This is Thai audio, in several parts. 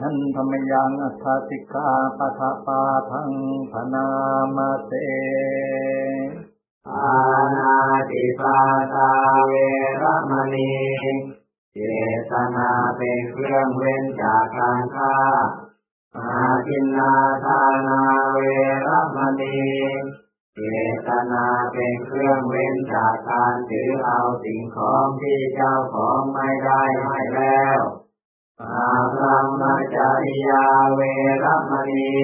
ทันธรรมยังอัฏฐสิกาปะทะปาทังพนามาเตอานาติปาตาเวรมณีเจตนาเป็นเครื่องเว้นจากการฆ่าอาทินนาทานาเวรมณีเจตนาเป็นเครื่องเว้นจากการถือเอาสิ่งของที่เจ้าของไม่ได้ให้แล้ว อาพรหมจริยาเวรมณี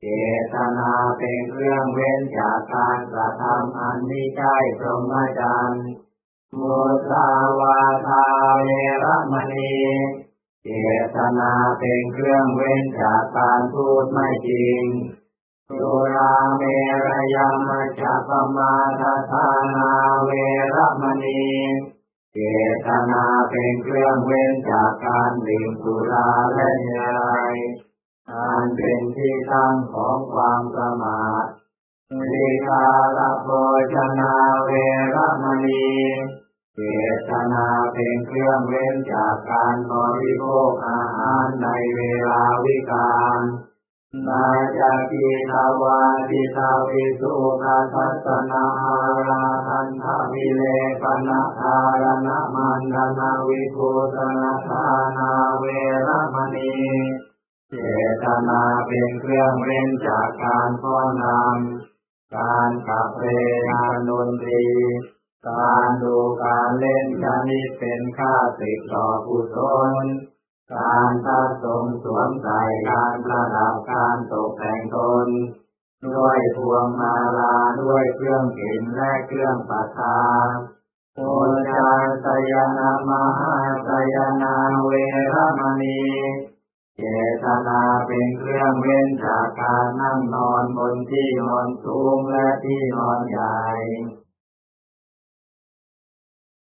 เจตนาเป็นเครื่องเว้นจากการกระทำอันมิใช่พรหมจรรย์มุสาวาทาเวรมณีเจตนาเป็นเครื่องเว้นจากการพูดไม่จริงสุราเมรยามจัปมาทานาเวรมณี เจตนาเป็นเครื่องเว้นจากการดื่มสุราและเนยอันเป็นที่ตั้งของความประมาทวิกาลโภชนาเวรมณีเจตนาเป็นเครื่องเว้นจากการบริโภคอาหารในเวลาวิกาล นาจากีทาวาติทาวิสุขาทัสนาอาราทันทวิเลปนาทารณมันดนาวิภูสนาทานาเวรมณีเจตนาเป็นเครื่องเว้นจากการพ้อนำการขับเรือการดนตรีการดูการเล่นชนิดเป็นค่าศึกต่อกุศล การทัดสมสวมใส่การประดับการตกแต่งตน ด้วยพวงมาลาด้วยเครื่องกลิ่นและเครื่องปัทาโอจาสยนามหาสยนาเวรมณีเจตนาเป็นเครื่องเว้นจากการนั่งนอนบนที่นอนสูงและที่นอนใหญ่